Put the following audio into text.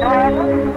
Gracias.